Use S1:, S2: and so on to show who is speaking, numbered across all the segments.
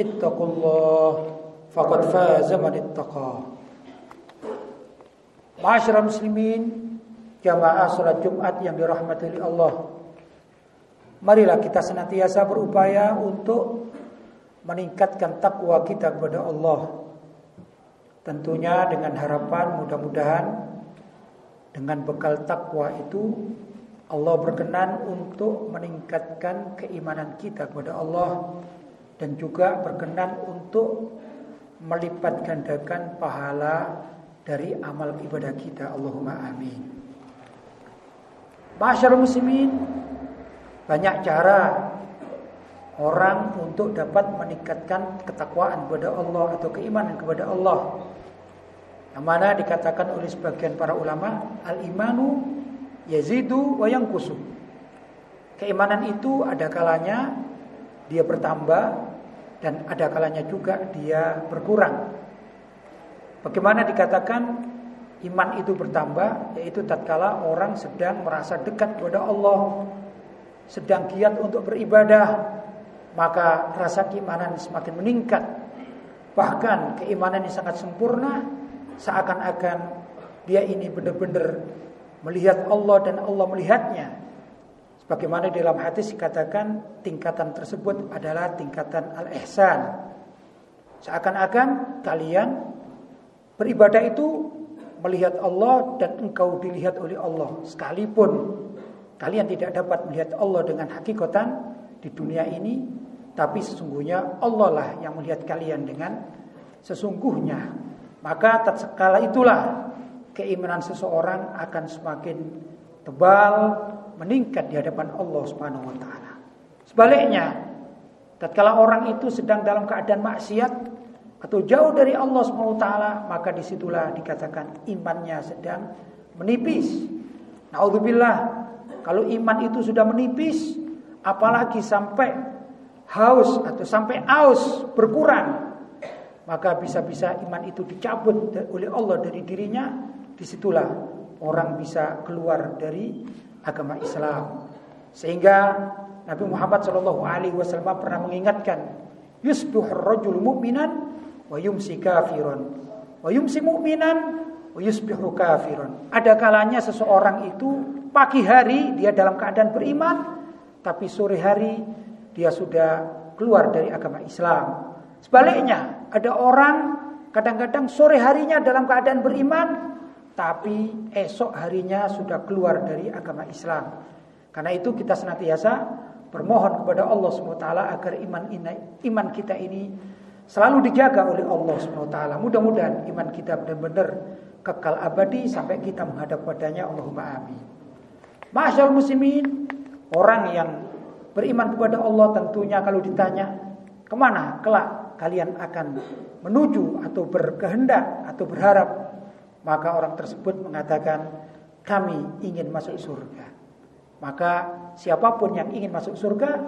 S1: ittaqullah faqad faza man ittaqa. Masyarakat muslimin, jamaah salat Jumat yang dirahmati oleh Allah. Marilah kita senantiasa berupaya untuk meningkatkan takwa kita kepada Allah. Tentunya dengan harapan mudah-mudahan dengan bekal takwa itu Allah berkenan untuk meningkatkan keimanan kita kepada Allah dan juga berkenan untuk melipat gandakan pahala dari amal ibadah kita. Allahumma amin. Masyarakat muslimin banyak cara orang untuk dapat meningkatkan ketakwaan kepada Allah atau keimanan kepada Allah. Yang mana dikatakan oleh sebagian para ulama, al-imanu yazidu wa yanqusu. Keimanan itu ada kalanya dia bertambah dan ada kalanya juga dia berkurang. Bagaimana dikatakan iman itu bertambah yaitu tatkala orang sedang merasa dekat kepada Allah, sedang giat untuk beribadah, maka rasa keimanan semakin meningkat. Bahkan keimanan yang sangat sempurna seakan-akan dia ini benar-benar melihat Allah dan Allah melihatnya Bagaimana dalam hadis dikatakan tingkatan tersebut adalah tingkatan al-ihsan. Seakan-akan kalian beribadah itu melihat Allah dan engkau dilihat oleh Allah. Sekalipun kalian tidak dapat melihat Allah dengan hakikatan di dunia ini, tapi sesungguhnya Allah lah yang melihat kalian dengan sesungguhnya. Maka tatkala itulah keimanan seseorang akan semakin tebal, meningkat di hadapan Allah Subhanahu wa taala. Sebaliknya, tatkala orang itu sedang dalam keadaan maksiat atau jauh dari Allah Subhanahu wa taala, maka di situlah dikatakan imannya sedang menipis. Nauzubillah, kalau iman itu sudah menipis, apalagi sampai haus atau sampai aus berkurang, maka bisa-bisa iman itu dicabut oleh Allah dari dirinya, di situlah orang bisa keluar dari agama Islam. Sehingga Nabi Muhammad Shallallahu Alaihi Wasallam pernah mengingatkan, yusbuh rajul mu'minan wa yumsi kafiron, wa yumsi mu'minan wa yusbihu kafiron. Ada kalanya seseorang itu pagi hari dia dalam keadaan beriman, tapi sore hari dia sudah keluar dari agama Islam. Sebaliknya, ada orang kadang-kadang sore harinya dalam keadaan beriman, tapi esok harinya sudah keluar dari agama Islam. Karena itu kita senantiasa bermohon kepada Allah SWT agar iman iman kita ini selalu dijaga oleh Allah SWT. Mudah-mudahan iman kita benar-benar kekal abadi sampai kita menghadap padanya Allahumma amin. Masyaallah muslimin, orang yang beriman kepada Allah tentunya kalau ditanya ke mana kelak kalian akan menuju atau berkehendak atau berharap maka orang tersebut mengatakan kami ingin masuk surga. Maka siapa pun yang ingin masuk surga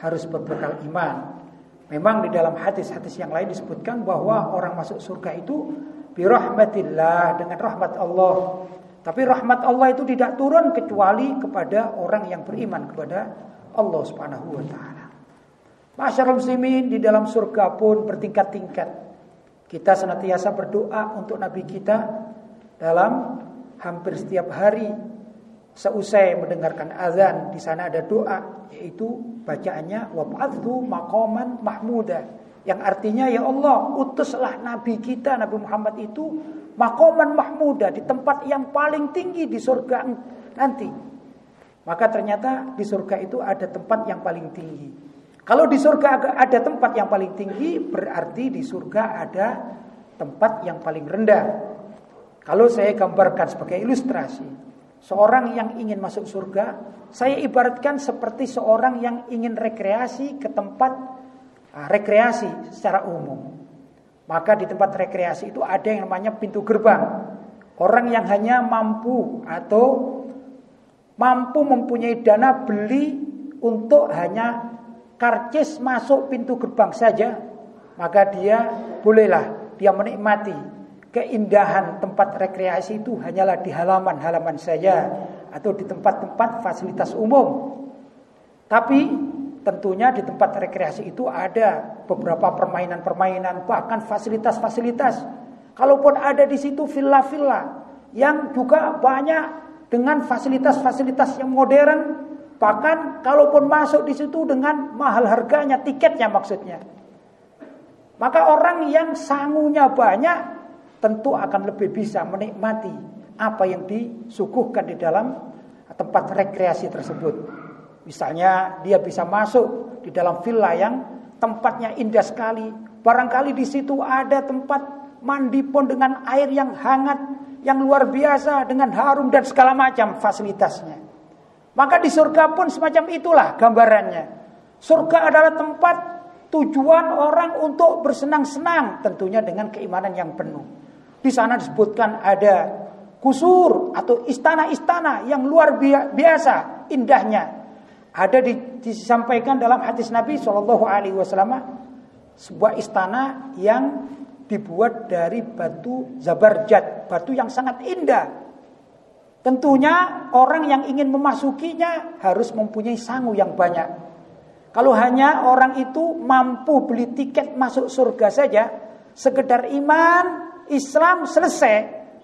S1: harus berbekal iman. Memang di dalam hadis-hadis yang lain disebutkan bahwa orang masuk surga itu birahmatillah dengan rahmat Allah. Tapi rahmat Allah itu tidak turun kecuali kepada orang yang beriman kepada Allah Subhanahu wa taala. Masyarakat muslimin di dalam surga pun bertingkat-tingkat. Kita senantiasa berdoa untuk nabi kita dalam hampir setiap hari seusai mendengarkan azan di sana ada doa yaitu bacaannya wab'athu maqaman mahmuda Yang artinya ya Allah, utuslah nabi kita Nabi Muhammad itu makoman mahmuda di tempat yang paling tinggi di surga nanti. Maka ternyata di surga itu ada tempat yang paling tinggi. Kalau di surga ada tempat yang paling tinggi, berarti di surga ada tempat yang paling rendah. Kalau saya gambarkan sebagai ilustrasi, seorang yang ingin masuk surga, saya ibaratkan seperti seorang yang ingin rekreasi ke tempat ah, rekreasi secara umum. Maka di tempat rekreasi itu ada yang namanya pintu gerbang. Orang yang hanya mampu atau mampu mempunyai dana beli untuk hanya karcis masuk pintu gerbang saja, maka dia bolehlah dia menikmati keindahan tempat rekreasi itu hanyalah di halaman-halaman saja atau di tempat-tempat fasilitas umum. Tapi tentunya di tempat rekreasi itu ada beberapa permainan-permainan bahkan fasilitas-fasilitas. Kalaupun ada di situ villa-villa yang juga banyak dengan fasilitas-fasilitas yang modern, bahkan kalaupun masuk di situ dengan mahal harganya tiketnya maksudnya. Maka orang yang sangunya banyak tentu akan lebih bisa menikmati apa yang disuguhkan di dalam tempat rekreasi tersebut. Misalnya dia bisa masuk di dalam villa yang tempatnya indah sekali. Barangkali di situ ada tempat mandi pun dengan air yang hangat yang luar biasa dengan harum dan segala macam fasilitasnya. Maka di surga pun semacam itulah gambarannya. Surga adalah tempat tujuan orang untuk bersenang-senang tentunya dengan keimanan yang penuh. Di sana disebutkan ada kusur atau istana-istana yang luar biasa indahnya. Ada disampaikan dalam hadis Nabi Shallallahu Alaihi Wasallam sebuah istana yang dibuat dari batu zabarjat, batu yang sangat indah. Tentunya orang yang ingin memasukinya harus mempunyai sangu yang banyak. Kalau hanya orang itu mampu beli tiket masuk surga saja, sekedar iman, Islam selesai,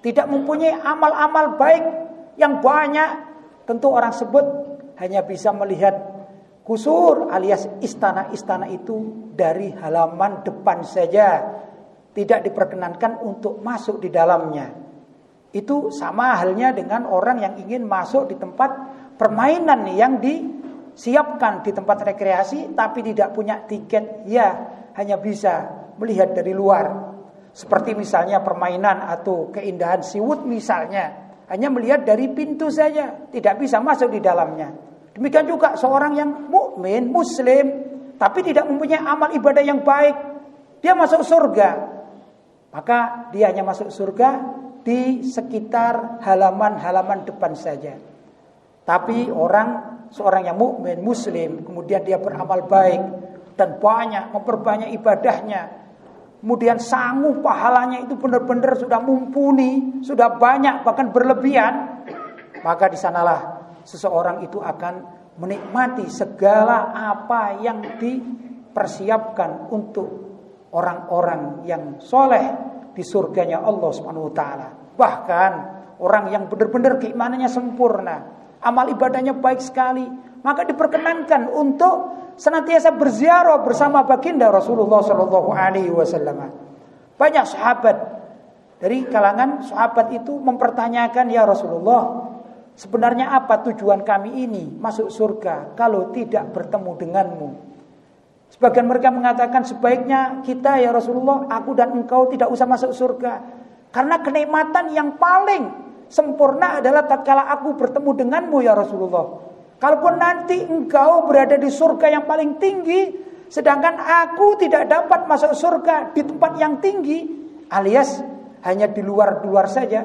S1: tidak mempunyai amal-amal baik yang banyak, tentu orang sebut hanya bisa melihat kusur alias istana-istana itu dari halaman depan saja tidak diperkenankan untuk masuk di dalamnya. Itu sama halnya dengan orang yang ingin masuk di tempat permainan yang disiapkan di tempat rekreasi tapi tidak punya tiket, ya hanya bisa melihat dari luar. Seperti misalnya permainan atau keindahan siwut misalnya, hanya melihat dari pintu saja, tidak bisa masuk di dalamnya. Demikian juga seorang yang mukmin, muslim, tapi tidak mempunyai amal ibadah yang baik, dia masuk surga, maka dia hanya masuk surga di sekitar halaman-halaman depan saja. Tapi orang seorang yang mukmin muslim kemudian dia beramal baik dan banyak memperbanyak ibadahnya. Kemudian sanggup pahalanya itu benar-benar sudah mumpuni, sudah banyak bahkan berlebihan. Maka di sanalah seseorang itu akan menikmati segala apa yang dipersiapkan untuk orang-orang yang soleh di surganya Allah Subhanahu wa taala. Bahkan orang yang benar-benar keimanannya sempurna, amal ibadahnya baik sekali, maka diperkenankan untuk senantiasa berziarah bersama baginda Rasulullah Shallallahu alaihi wasallam. Banyak sahabat dari kalangan sahabat itu mempertanyakan ya Rasulullah, sebenarnya apa tujuan kami ini masuk surga kalau tidak bertemu denganmu? Sebagian mereka mengatakan sebaiknya kita ya Rasulullah, aku dan engkau tidak usah masuk surga. Karena kenikmatan yang paling sempurna adalah tatkala aku bertemu denganmu ya Rasulullah. Kalaupun nanti engkau berada di surga yang paling tinggi, sedangkan aku tidak dapat masuk surga di tempat yang tinggi, alias hanya di luar-luar saja,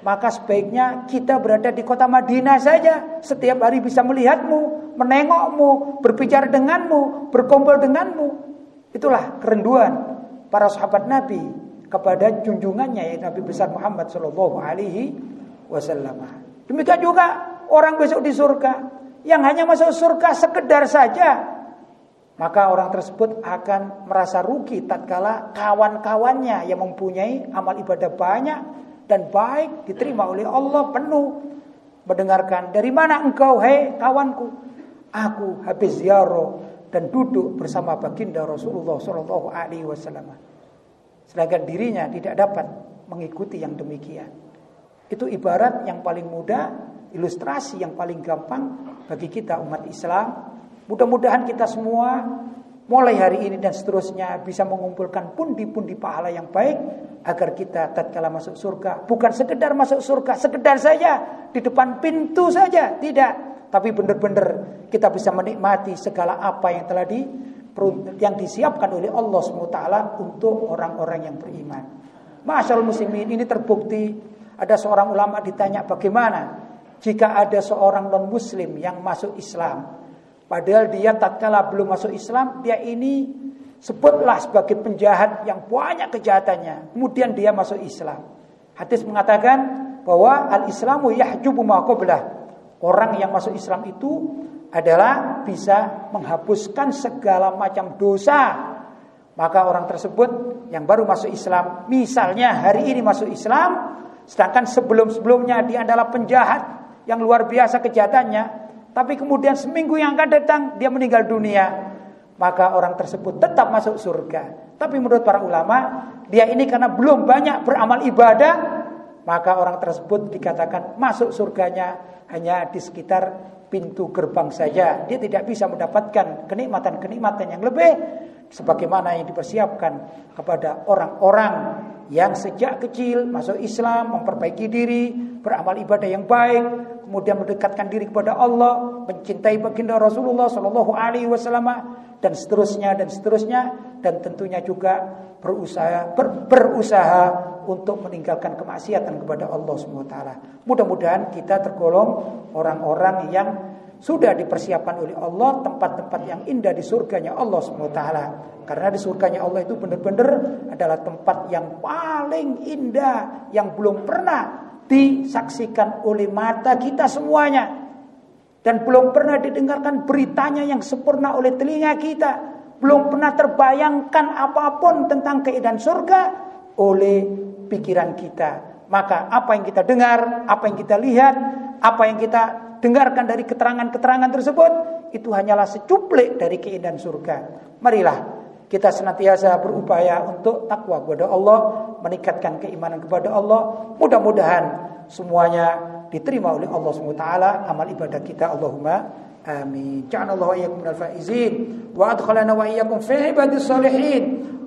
S1: maka sebaiknya kita berada di kota Madinah saja. Setiap hari bisa melihatmu, menengokmu, berbicara denganmu, berkumpul denganmu. Itulah kerenduan para sahabat Nabi kepada junjungannya yaitu Nabi besar Muhammad Shallallahu Alaihi Wasallam. Demikian juga orang besok di surga yang hanya masuk surga sekedar saja maka orang tersebut akan merasa rugi tatkala kawan-kawannya yang mempunyai amal ibadah banyak dan baik diterima oleh Allah penuh mendengarkan dari mana engkau hei kawanku aku habis ziarah dan duduk bersama baginda Rasulullah Shallallahu Alaihi Wasallam. Sedangkan dirinya tidak dapat mengikuti yang demikian. Itu ibarat yang paling mudah, ilustrasi yang paling gampang bagi kita umat Islam. Mudah-mudahan kita semua mulai hari ini dan seterusnya bisa mengumpulkan pundi-pundi pahala yang baik agar kita tatkala masuk surga bukan sekedar masuk surga, sekedar saja di depan pintu saja, tidak tapi benar-benar kita bisa menikmati segala apa yang telah di yang disiapkan oleh Allah SWT untuk orang-orang yang beriman. Masyaallah muslimin ini terbukti ada seorang ulama ditanya bagaimana jika ada seorang non muslim yang masuk Islam padahal dia tatkala belum masuk Islam dia ini sebutlah sebagai penjahat yang banyak kejahatannya kemudian dia masuk Islam. Hadis mengatakan bahwa al-Islamu yahjubu ma qablah Orang yang masuk Islam itu adalah bisa menghapuskan segala macam dosa. Maka orang tersebut yang baru masuk Islam, misalnya hari ini masuk Islam, sedangkan sebelum-sebelumnya dia adalah penjahat yang luar biasa kejahatannya, tapi kemudian seminggu yang akan datang dia meninggal dunia, maka orang tersebut tetap masuk surga. Tapi menurut para ulama, dia ini karena belum banyak beramal ibadah, maka orang tersebut dikatakan masuk surganya hanya di sekitar pintu gerbang saja. Dia tidak bisa mendapatkan kenikmatan-kenikmatan yang lebih sebagaimana yang dipersiapkan kepada orang-orang yang sejak kecil masuk Islam, memperbaiki diri, beramal ibadah yang baik, kemudian mendekatkan diri kepada Allah, mencintai baginda Rasulullah Shallallahu Alaihi Wasallam dan seterusnya dan seterusnya dan tentunya juga berusaha ber, berusaha untuk meninggalkan kemaksiatan kepada Allah SWT. Mudah-mudahan kita tergolong orang-orang yang sudah dipersiapkan oleh Allah tempat-tempat yang indah di surganya Allah SWT. Karena di surganya Allah itu benar-benar adalah tempat yang paling indah yang belum pernah disaksikan oleh mata kita semuanya. Dan belum pernah didengarkan beritanya yang sempurna oleh telinga kita. Belum pernah terbayangkan apa pun tentang keindahan surga oleh pikiran kita. Maka apa yang kita dengar, apa yang kita lihat, apa yang kita dengarkan dari keterangan-keterangan tersebut itu hanyalah secuplik dari keindahan surga. Marilah kita senantiasa berupaya untuk takwa kepada Allah, meningkatkan keimanan kepada Allah. Mudah-mudahan semuanya diterima oleh Allah SWT amal ibadah kita. Allahumma آمين جعل الله وإياكم من الفائزين وأدخلنا وإياكم في عباد الصالحين